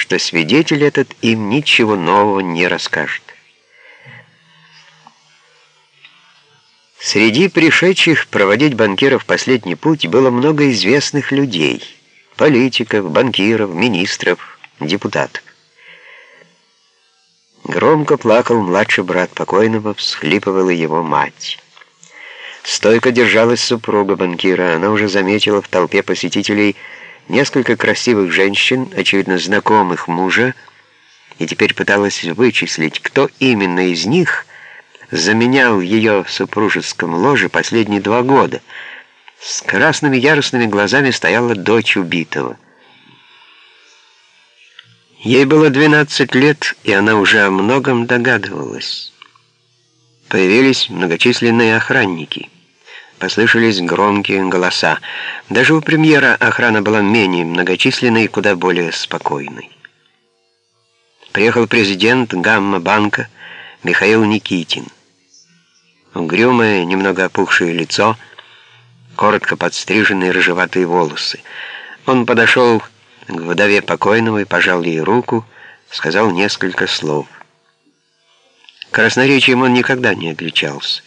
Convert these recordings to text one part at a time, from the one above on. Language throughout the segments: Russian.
что свидетель этот им ничего нового не расскажет. Среди пришедших проводить банкиров последний путь было много известных людей, политиков, банкиров, министров, депутатов. Громко плакал младший брат покойного, всхлипывала его мать. Стойко держалась супруга банкира, она уже заметила в толпе посетителей несколько красивых женщин, очевидно знакомых мужа, и теперь пыталась вычислить, кто именно из них заменял ее в супружеском ложе последние два года. С красными яростными глазами стояла дочь убитого. Ей было 12 лет, и она уже о многом догадывалась. Появились многочисленные охранники. Послышались громкие голоса. Даже у премьера охрана была менее многочисленной и куда более спокойной. Приехал президент Гамма-банка Михаил Никитин. Угрюмое, немного опухшее лицо, коротко подстриженные рыжеватые волосы. Он подошел к вдове покойного и пожал ей руку, сказал несколько слов. Красноречием он никогда не отличался.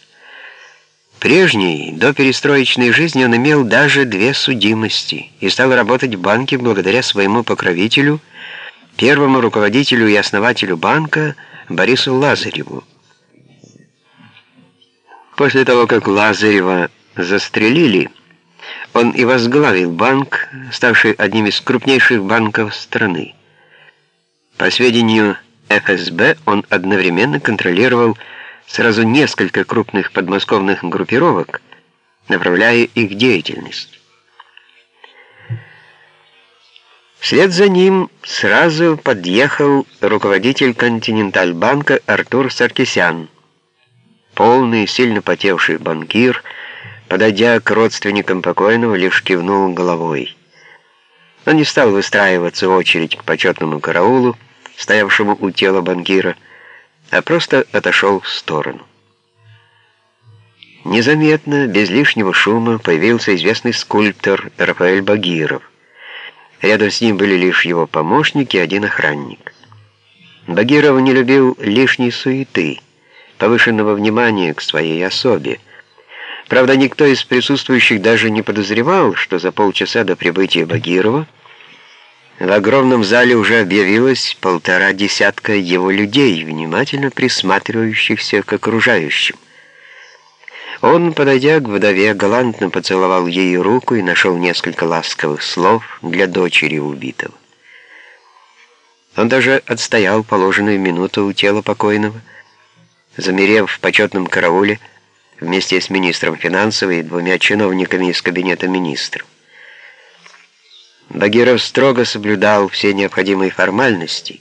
Прежней, до перестроечной жизни он имел даже две судимости и стал работать в банке благодаря своему покровителю, первому руководителю и основателю банка Борису Лазареву. После того, как Лазарева застрелили, он и возглавил банк, ставший одним из крупнейших банков страны. По сведению ФСБ, он одновременно контролировал сразу несколько крупных подмосковных группировок, направляя их деятельность. Вслед за ним сразу подъехал руководитель Континентальбанка Артур Саркисян, полный, сильно потевший банкир, подойдя к родственникам покойного, лишь кивнул головой. Он не стал выстраиваться очередь к почетному караулу, стоявшему у тела банкира, а просто отошел в сторону. Незаметно, без лишнего шума, появился известный скульптор Рафаэль Багиров. Рядом с ним были лишь его помощник и один охранник. Багиров не любил лишней суеты, повышенного внимания к своей особе. Правда, никто из присутствующих даже не подозревал, что за полчаса до прибытия Багирова в огромном зале уже объявилось полтора десятка его людей, внимательно присматривающихся к окружающим. Он, подойдя к вдове, галантно поцеловал ей руку и нашел несколько ласковых слов для дочери убитого. Он даже отстоял положенную минуту у тела покойного, замерев в почетном карауле вместе с министром финансов и двумя чиновниками из кабинета министров. Багиров строго соблюдал все необходимые формальности,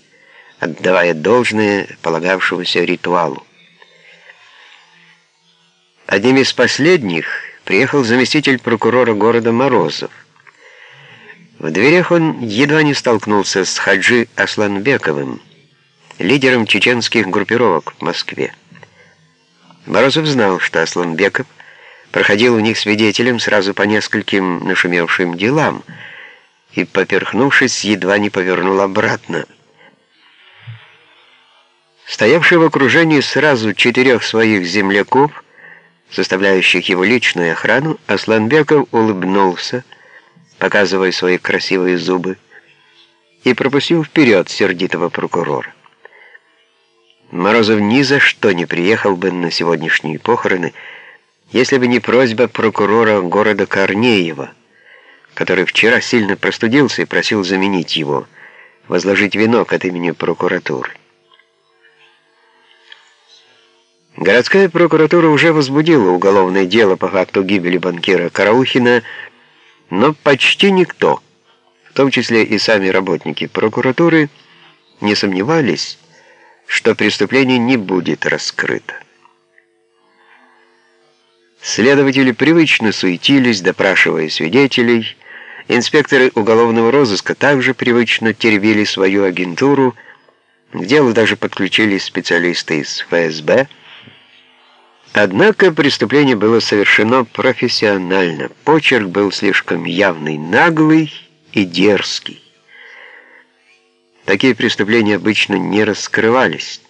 отдавая должное полагавшемуся ритуалу. Одним из последних приехал заместитель прокурора города Морозов. В дверях он едва не столкнулся с Хаджи Асланбековым, лидером чеченских группировок в Москве. Морозов знал, что Асланбеков проходил у них свидетелем сразу по нескольким нашумевшим делам – и, поперхнувшись, едва не повернул обратно. Стоявший в окружении сразу четырех своих земляков, составляющих его личную охрану, Асланбеков улыбнулся, показывая свои красивые зубы, и пропустил вперед сердитого прокурора. Морозов ни за что не приехал бы на сегодняшние похороны, если бы не просьба прокурора города Корнеева — который вчера сильно простудился и просил заменить его, возложить венок от имени прокуратуры. Городская прокуратура уже возбудила уголовное дело по факту гибели банкира Караухина, но почти никто, в том числе и сами работники прокуратуры, не сомневались, что преступление не будет раскрыто. Следователи привычно суетились, допрашивая свидетелей, Инспекторы уголовного розыска также привычно теребили свою агентуру, к делу даже подключились специалисты из ФСБ. Однако преступление было совершено профессионально. Почерк был слишком явный, наглый и дерзкий. Такие преступления обычно не раскрывались.